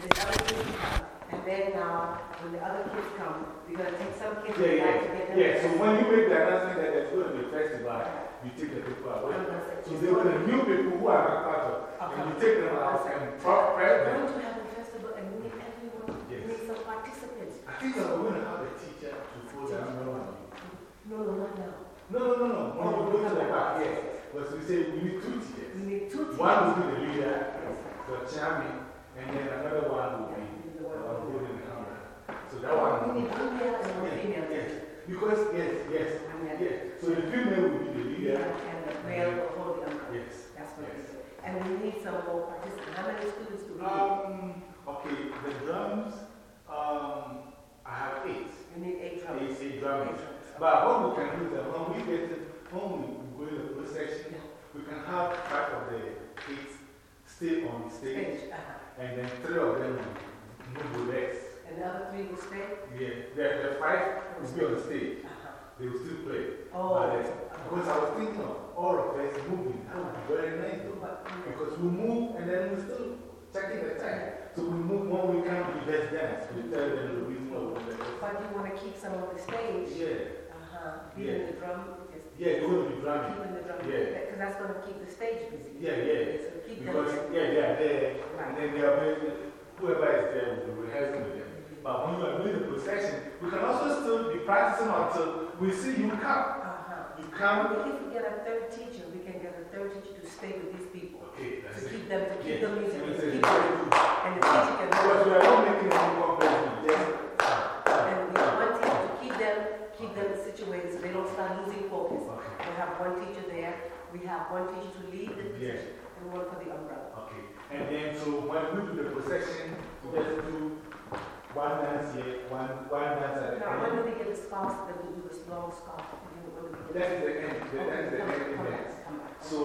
get the other kids to come. And then now, when the other kids come, we're going to take some kids Yeah, yeah. to get them. Yeah, so when you make the announcement that there's going to be a festival, you take the people away. So there are the new people who are not part of and you take them out and prep We're them. going to have a festival and we need everyone, we Yes. need some participants. I think that we're going to have a teacher to hold down the money. No, no, not now. No, no, no, no. When we go to the back, yes. But we say we need two teachers. We need two teachers. One will be the leader, the chairman, and then another one will be holding the camera. So that one. We need one male and one female. Yes. Because, yes, yes. yes. So the female will be the leader. And the male will hold the umbrella. Yes. That's what it is. And we need some more participants. How many students do we need? Um, okay, the drums, um, I have eight. We need eight Eight, drummers. eight drummers. But what we can do is that when we get to, when we go in the procession, we can have five of the eight stay on the stage, Stage, uh-huh. and then three of them move the legs. And the other three will stay? Yeah, the, the five will be on the stage. Uh-huh. They will still play. Oh. But, uh, because I was thinking of all of us moving. That would be very nice though. Because we move and then we still checking the time. So we move when we can, we just dance. We tell them the reason why we're there. But you want to keep some of the stage? Yeah. Uh-huh. Yeah. Even the drum? Yeah, going to be drumming. Keeping the drum? Yeah. Because that's going to keep the stage busy. Yeah, yeah. So keep them. Because, yeah, they are there. And then they are, very- whoever is there will be rehearsing with them. But when you are doing the procession, we can also still be practicing until we see you come. Uh-huh. You come. If we get a third teacher, we can get a third teacher to stay with these people. Okay, To it. keep them, to keep Yes. the music, Yes, to yes, keep them. And the teacher can. Because we are not making any complaints. Just, And we have one teacher to keep them, keep them situated so they don't start losing focus. Okay. We have one teacher there, we have one teacher to lead the Yes. And one for the umbrella. Okay. And then, so when we do the procession, we just do one dance here, one, one dance at the Now, when end. do we get the scarves, then we do this long scarf? When do we get That's the end, the- that's the end Come back, come back. So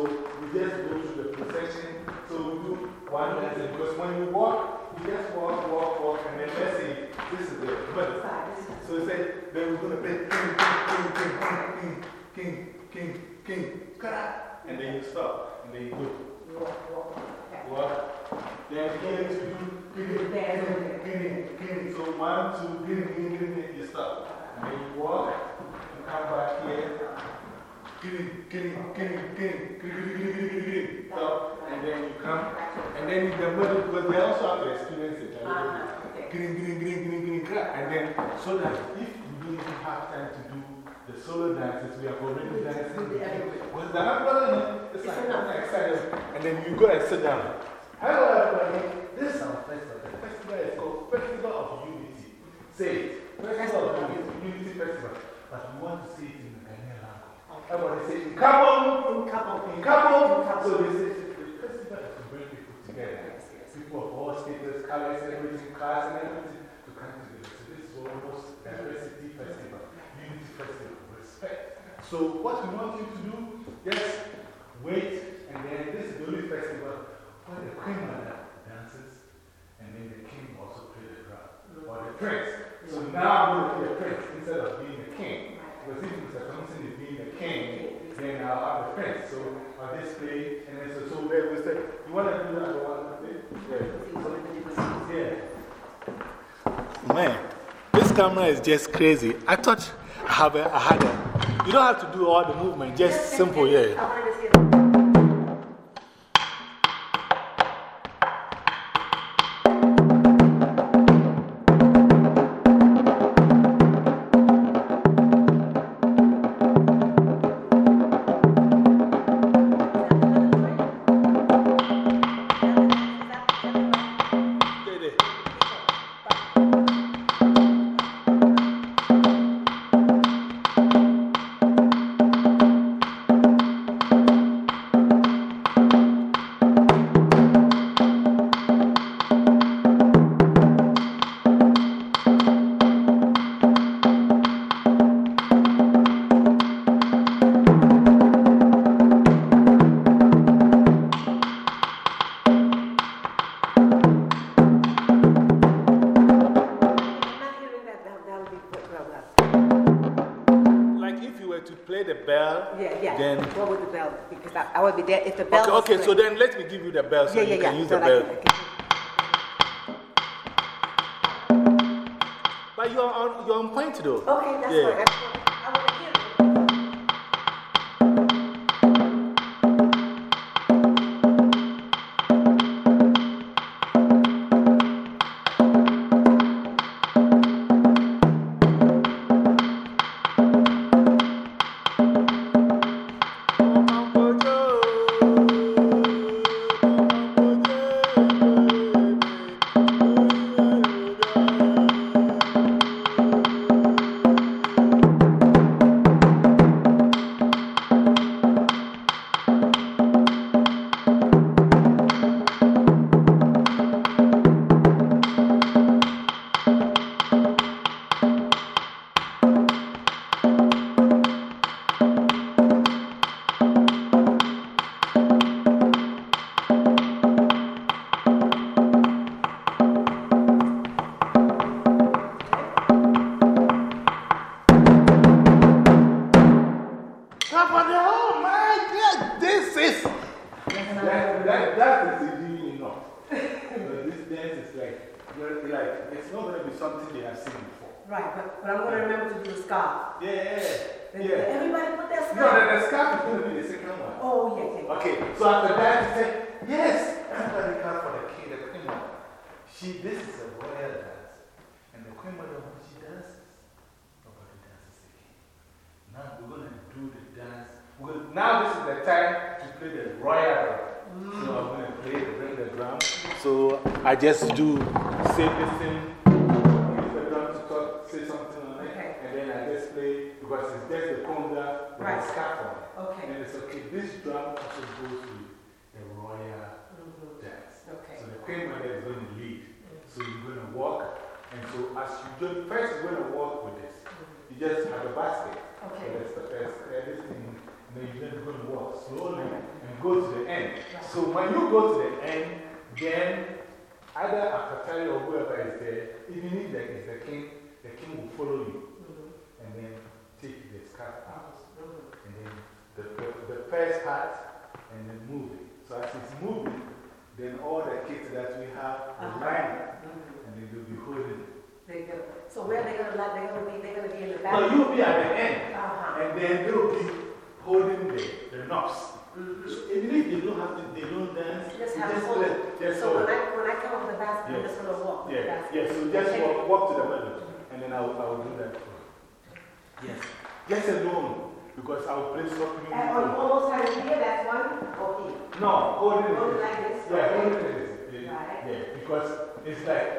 we just go through the procession. So we do one dance because when you walk, you just walk, walk, walk, and then let's say this is the this So we say, then we're going to play king, king, king, king, king, king, king, king, kara, and then you stop, and then you go. You walk, walk, okay. What? Then again, you do king, king, king, king. So one, two, you stop. And then you walk, you come back here. Stop. And then you come. And then in the middle, because they also have to experience it. a little bit. Uh-huh. And then, so that if you don't even have time to do the solo dances, we are already dancing. Because the umbrella, it's like, enough. it's exciting. And then you go and sit down. Hello, everybody. This is our festival. The festival is called Festival of Unity. Say it. Festival of Unity, Unity Festival. But we want to say it in the Ghanaian language. Everybody say, in Kabo, In couple. in Kabo. So they say, the festival is to bring people together. People of all status, colors, everything, class, and everything to come together. So this is almost diversity festival, festival. So what we want you to do, just wait, and then this is the only festival where the queen mother dances, and then the king also plays the drum, or the prince. So now I'm going to be the prince instead of being the king. Because if Mr. Thompson is being the king, then I'll have the prince. So I'll just play, and then so, so there we say, you want to do that for one thing? Yeah. Yeah. Man, this camera is just crazy. I thought I, have a, a. You don't have to do all the movement, just simple, yeah. give you the bell so yeah, you yeah, can yeah. use the bell. But you're on, you're on point though. Okay, that's. That's. Is like, it's not going to be something they have seen before. Right, but, but I'm going to remember to do the scarf. Yeah, yeah, yeah. Everybody put No, scarf. the, the scarf is going to be the second one. Oh, yeah, yeah. Okay, so after that, he said, yes, everybody come for the king, the queen mother. She, this is a royal dance. And the queen mother, when she dances, nobody dances again. Now we're going to do the dance. We're, now this is the time to play the royal drum. So I'm going to play, bring the drum. So I just do, say this thing, use the drum to talk, say something on it. Okay. And then I just play, because it's just the conga with Right. the scarf on. Okay. And it's okay, this drum also goes with the royal mm-hmm. dance. Okay. So the queen mother is going to lead. Mm-hmm. So you're going to walk. And so as you do, first you're going to walk with this. Mm-hmm. You just have a basket. Okay. So there's, there's everything. And then you're just going to walk slowly and go to the end. So when you go to the end, then either Akatari or whoever is there, even if there is the king, the king will follow you. And then take the scarf out. And then the, the, the first part, and then move it. So as it's moving, then all the kids that we have will Uh-huh. line up, and then they'll be holding it. They go. So where they going to they're going to be, they're going to be in the back? No, you'll be at the end, Uh-huh. and then they'll be holding the, the knobs. So even if they don't have to, they don't dance, Just have just a hold. play. Just So when. I, when I come up the basket, I'm just going to walk Yeah, basket. yeah, so just Okay. walk, walk to the melody, and then I will, I will do that for you. Yes. Just alone, because I will play soft music. And on almost had it here, that's one, or here? No, holding it. Hold it like this? Yeah, Okay. holding it. Yeah, Right. yeah, because it's like,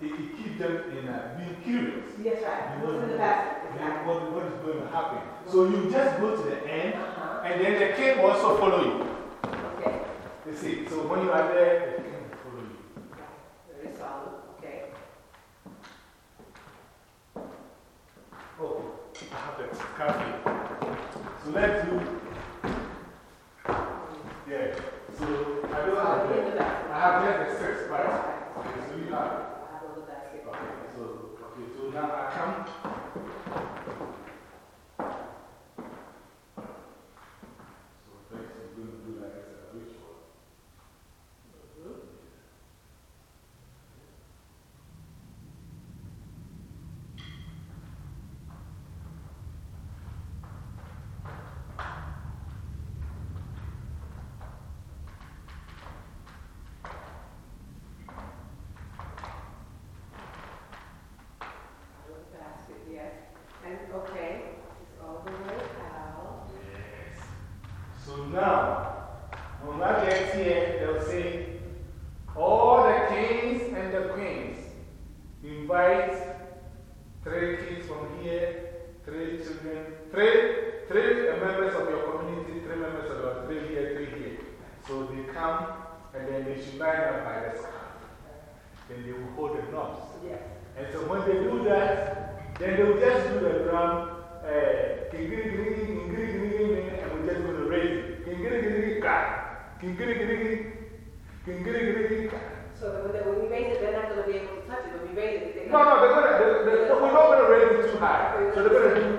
it, it keeps them in uh, being curious. Yes, right. You What's in the basket? yeah, what, what is going to happen. So you just go to the end. And then the king will also follow you. Okay. You see, so when you are there, the king will follow you. Very solid. Okay. Oh, I have the coffee. So let's do, yeah. So I don't have In the. I have just the six parts. Right. Okay, so you have. I have basket. Okay, so, okay, so now I come. So first you're going to do like as a ritual. All the basket, yes. And, okay, it's all the way out. Yes. So now, when I get here, they'll say, all the kings and the queens invite three kids from here, three children, three, three members of your community, three members of your, three here, three here. So they come and then they should line up by the scarf. Then they will hold the knobs. Yes. And so when they do that, then they will just do the drum, uh, kingiri kingiri kingiri and we're just going to raise it. Kingiri kingiri ka, kingiri kingiri, kingiri kingiri ka. So when, they, when we raise it, they're not going to be able to touch it. When we raise it, they're No, no, they're gonna, they're, they're, we're not going to raise it too high. So they're going to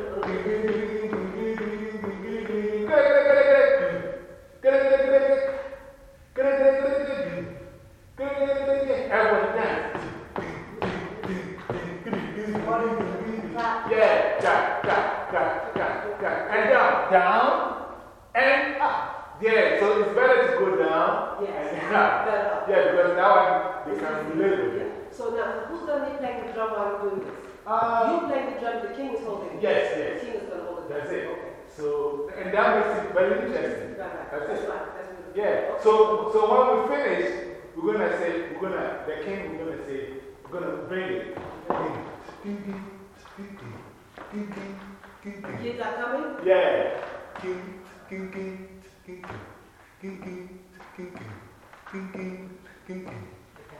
king,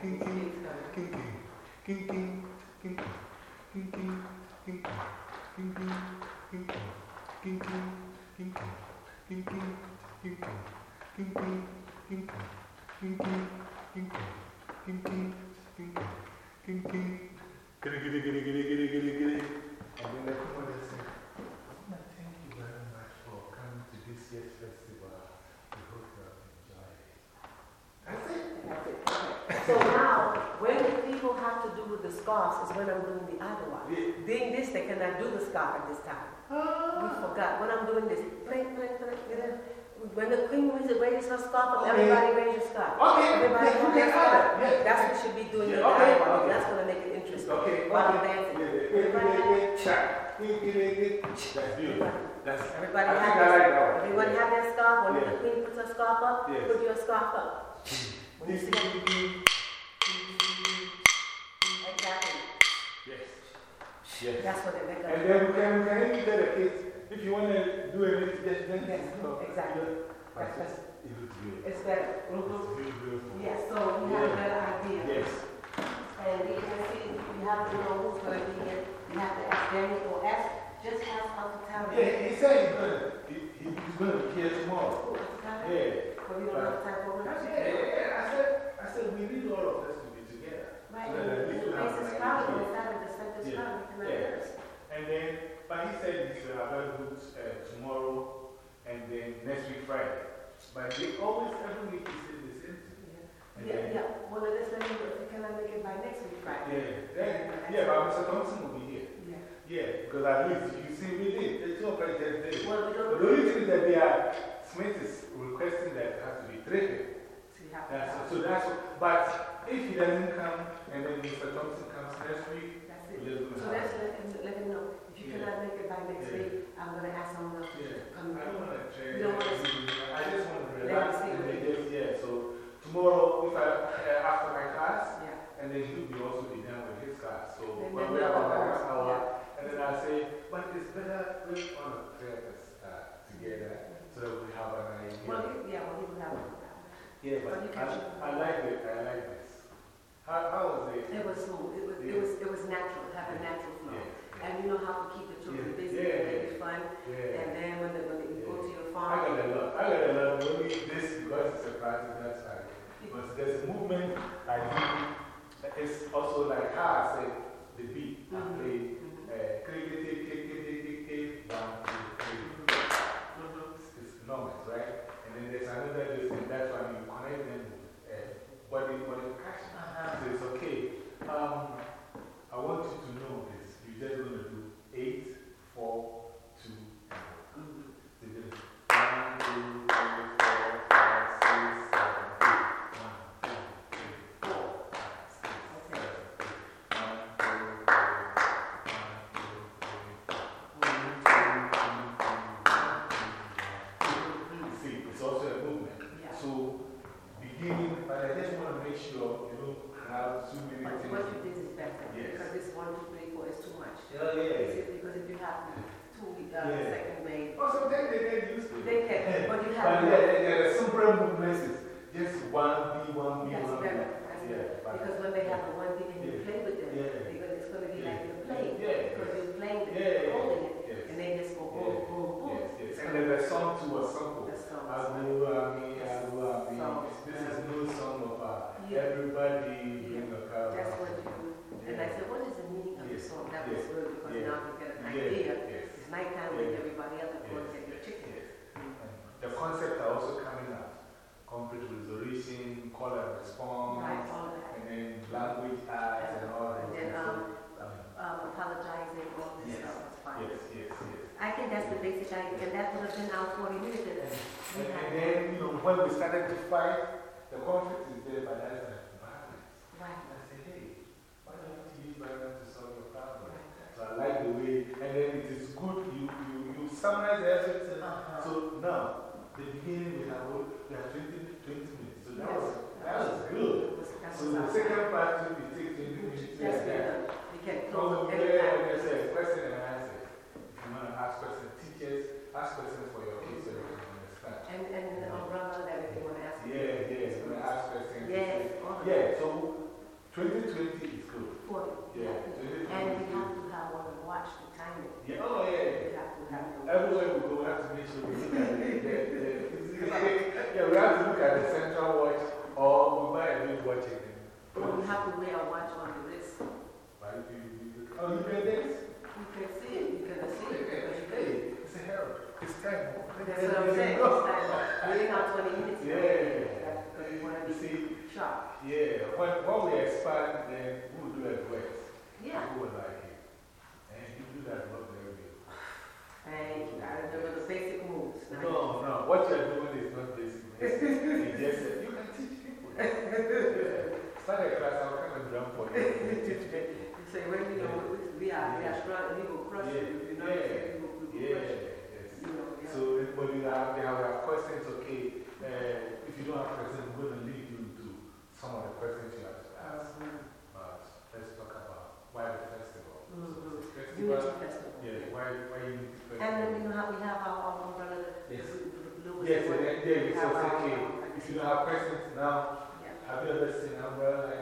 king, king, king, king, king, king, king, king, king, king, king, king, king, king, king, the raises her scarf, up, Okay. everybody raises scarf. Okay, Everybody yeah, hold yeah, their scarf. yeah. That's what should be doing Yeah, the okay, one. okay. That's going to make it interesting. Okay, While okay. dancing. Yeah. Everybody have- That's beautiful. That's, Everybody I have their, like that one. everyone Yeah. have their scarf. When Yeah. the queen puts her scarf up, Yes. put your scarf up. When you see Exactly. Yes. Yes. That's what they make And then we can, we can the if you want to do anything, just then Yes, exactly. But just, it looks beautiful. It's better. Mhm. It's beautiful. Yes, so we have a better idea. Yes. And you can see, you have to know who's going to be here. You have to ask Danny or ask, just ask Uncle Tony. Yeah, he said he's going to, he, he's going to be here tomorrow. Who, Uncle Tony? Yeah. But we don't have time for I it. said, yeah, yeah, I said, I said, we need all of us to be together. Right, So that at and least the we have place is an crowded, it's not a deceptive Yeah. crowd, Yeah. And then, but he said he's uh, available uh, tomorrow and then next week Friday. But they always, every week says the same thing. Yeah, yeah, well, let's let me know if you cannot make it by next week, Friday. Yeah, then, yeah, but Mr. Thompson will be here. Yeah. Yeah, because at least you see, we did. It's all right, did. Well, we But the only thing is that they are, Smith is requesting that it has to be three people. see how. That's, so that's, what- but if he doesn't come and then Mr. Thompson comes next week, That's it. So let's let him, let him know, Yeah. cannot make it by next Yeah. week, I'm going to ask someone else to Yeah. come. I don't want to change. You don't wanna- I just want to relax see and what then just, yeah. So tomorrow, if I, uh, after my class, Yeah. and then he'll be also be done with his class. So And when then we have other our one hour, and then I say, but it's better we to clear this uh, together so that we have an idea. Well, you- yeah, well, you will have one. yeah, but you I, can- I like it. I like this. How, how was it? It was smooth, it was, it was, it was natural, have a natural. Yeah. And you know how to keep the children Yeah. busy, Yeah. make it fun. Yeah. And then when they, when they go to your farm. I got a lot. I got a lot. Only this because it's a party, that's fine. Because there's a movement I do. It's also like how I said, the beat. I Mhm. play Mhm. uh, click, click, click, click, click, click, click, one, two, three. It's, it's enormous, right? And then there's another and that's why you connect them with uh, body modification. Uh-huh. So it's okay. Um, I want you to know this. You're just is. Yeah, yeah. Is it- Because if you have two, uh, Yeah. second grade, Also, they, they get used to it. they can, but you But have. yeah, yeah, yeah, the simple movements is just one B, one B, That's one B. better, that's Yeah, Because when they have the one thing and you play with them, because it's going to be like you're playing. Yeah, Because yes. you're playing, Yeah, they're holding it, yes. and they just go boom, Yeah. boom, boom. Yes, yes. And then the song too was simple. The song. Agu, Ami, Song. This is no song of uh, everybody bring a car. That's what you do. And I said, what is the meaning of the song? That was concepts are also coming up. Conflict resolution, call and response, right, and then language arts and, all that. And then um, um, apologizing, all this yes. stuff. Yes, yes, yes. I think that's the basic idea, and that would have been our 40 minutes. And, and, and then, you know, when we started to fight, the conflict is there, but that's violence. Right. And I said, hey, why don't you use violence to solve your problem? Right. So I like the way, and then it is good you, you, you summarize everything. -huh. So now, the beginning with our, we have 20, 20 minutes. So that yes. was, that was good. So the second part should be 20 minutes. Yes, yeah. We can close it. There's a question and answer. If you want to ask questions, teachers, ask questions for your kids so you can understand. And, and yeah. umbrella that if you want to ask Yeah, yeah, you want to ask questions. Yes, yeah, so 2020 is good. 40. Yeah, yeah. 2020 And we have to have one watch the timing. Yeah, oh, yeah. We have to have Everywhere have the way I want. Why do you Oh, you this? You can see it. You can see it. It's, it's a hair. It's time. That's what I'm saying. It's time. I think that's what it is. Yeah. Because you want to be see, sharp. Yeah. When, when we expand, then we'll do it work? Yeah. Who will like it? And you do that work very good. Thank you. I remember the basic moves. No, no. What you're doing is not basic moves. you just, you can teach people. yeah. Class, I'll come and drum for you. so when you know, we are, we are, we will crush yeah. you. You know, yeah. we will crush yeah. Yes. You know, yeah. So, but there have, there have questions, okay. If you don't have questions, we're going to lead you to some of the questions you have to ask. -hmm. But let's talk about why the festival. Mm -hmm. festival, festival. Yeah. Why, why you need. And then you know we have our, our umbrella. Yes. Yes, and then, okay. If you don't have questions now, have you ever seen an umbrella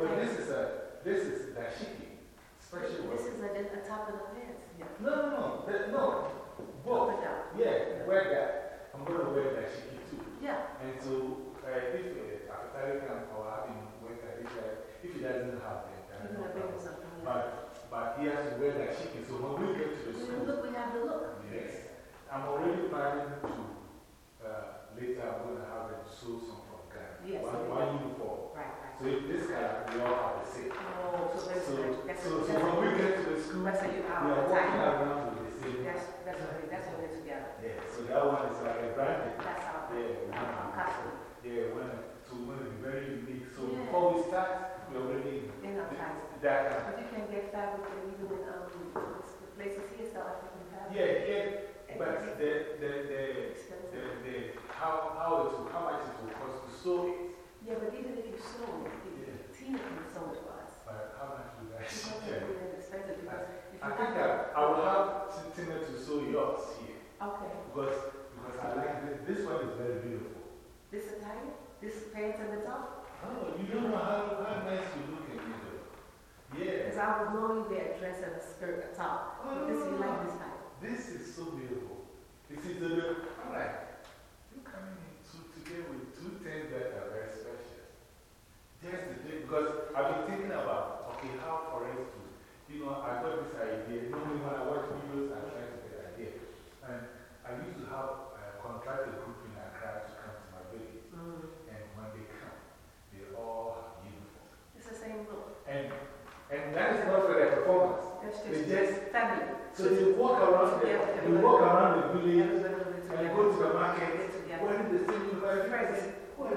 But this is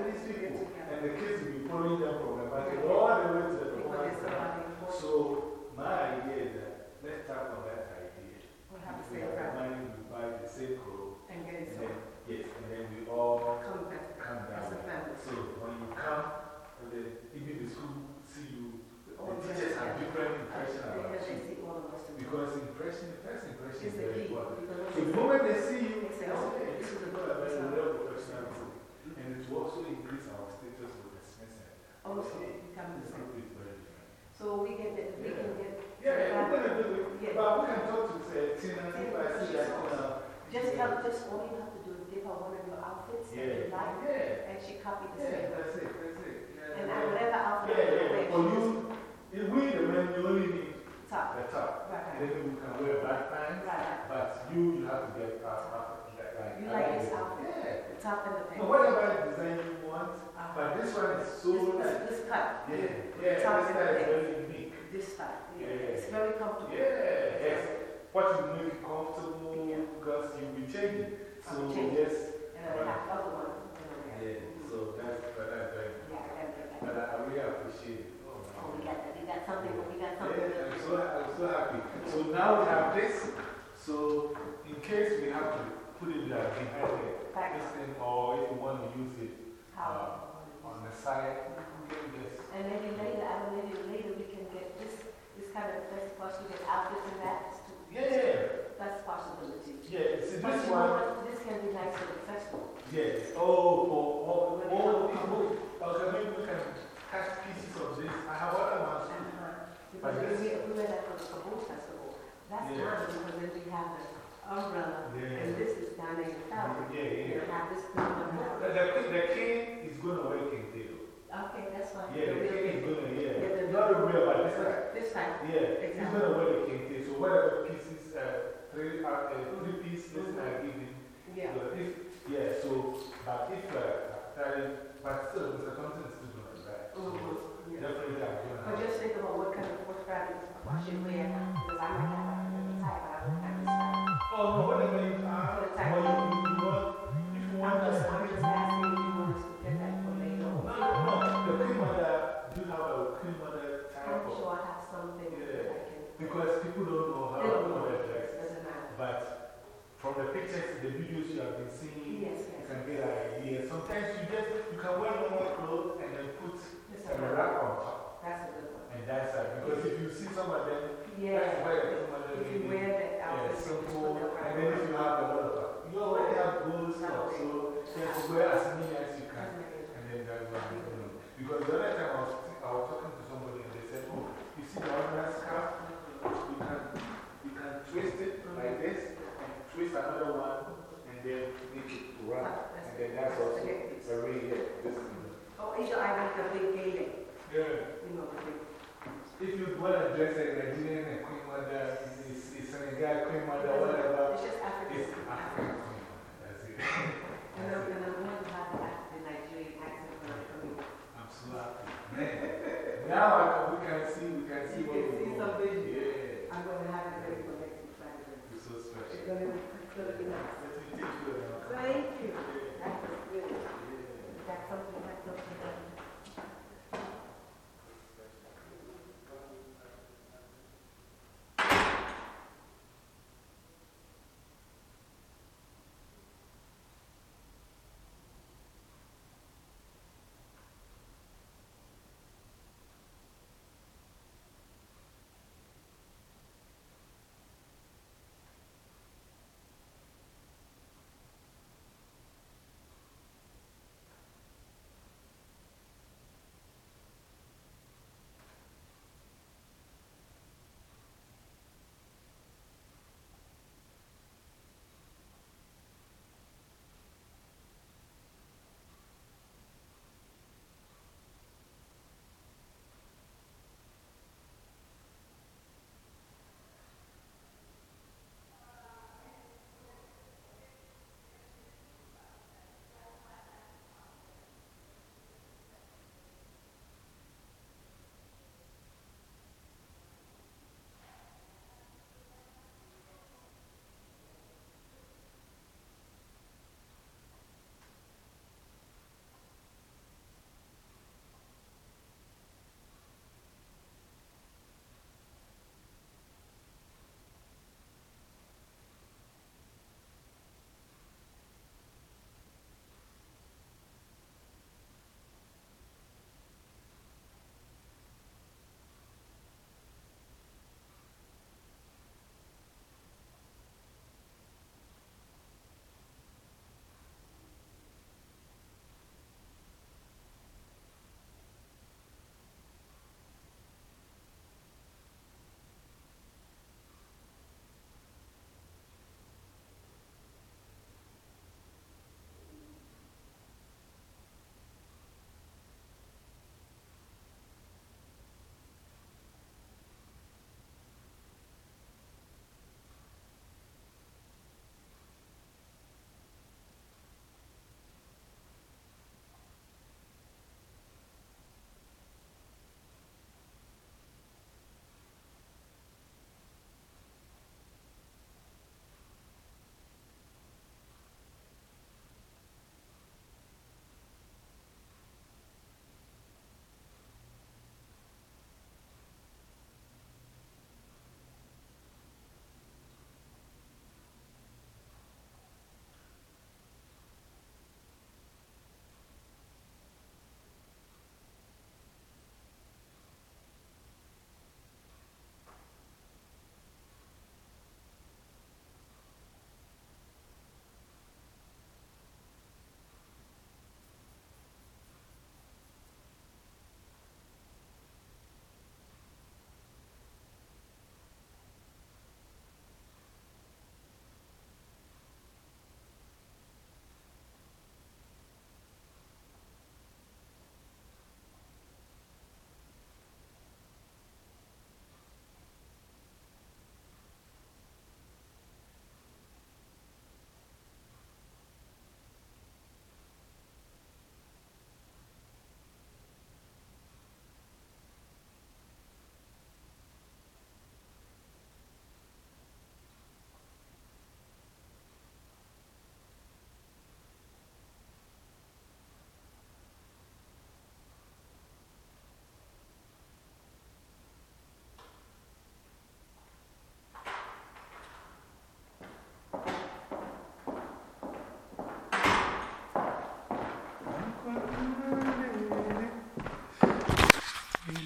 these people? And the kids will be following them from the market all the way to the Because performance. center. So, my idea is that let's start on that idea. We have the If we same have the family. money, we buy the same clothes. And get it then, yes, and then we all Come back come as a down. family. So when you come, and then even the school see you, All the teachers have different impression about Because you. see all of us. together. Because impression, first impression is the very important. So the moment they see you, They say, oh, this is good are very person." real professional too. Will also increase our status with the Smithson. Also, become the same. group is very different. So we can, we can get. Yeah, we're going to do it. Yeah. But we can talk to uh, Tina if I see that, know. Just help, just all you have to do is give her one of your outfits that you Yeah, like, yeah, and she copied the yeah, same. that's it, that's it. Yeah, And yeah. Whatever outfit Yeah, yeah, wear, for you, if we the men, you only need top, the top. right, Then you can wear black pants, right, but you, you have to get top, top, like, like. You like this outfit? Yeah. top and the So pants. whatever design you want, Uh, but this one is so This, nice. this cut, Yeah, yeah, the this top and style the is very unique. this style, Yeah. yeah, it's very comfortable. Yeah, yes. What will make you comfortable Yeah. because you'll be changing. So, changing. yes. And I have other you know, Yeah, yeah. so that's, but that's very Yeah, I gotta get that. But I I really appreciate it. Oh, Oh, we got that, we got something, we got something. Yeah, I'm so, I'm so happy. So now we have this. So in case we have to put it behind Back. This thing, or if you want to use it on the side, just. And maybe later, I don't maybe later we can get this, this kind of first possible, get outfits and that, to- Yeah, that's a possibility. yeah. See, But this know one, what, this can be nice for the festival. yes. Oh, for all, all people. Okay, maybe we can catch pieces of this. I have other ones too. Because we, we we went out for the Kabul festival, that's Yeah. nice, because then we have the umbrella, and this is down in the Yeah, yeah. And have this The, the, the king is going to wear kente. Okay, that's fine. Yeah, the king is going to, Yeah, yeah. the- Not a real, but this one. This time, Yeah, he's Exactly. going to wear the kente. So whatever pieces, uh, three, uh, uh, three pieces I give him. yeah. So if, yeah, so, but if, uh, uh, but still, Mr. Thompson is still going to. So Mhm, yeah. definitely I'm going But just think about what kind of, what fabric I should wear, because I might have Oh, and Queen Mother, it's, it's Senegal, Queen Mother, whatever. It's just African. It's African That's it. and the, and the women the Nigerian accent for the Queen. Absolutely. Man. now we can see, we can see you can see something. Yeah. I'm going to have it ready for next It's so special. It's going to be nice.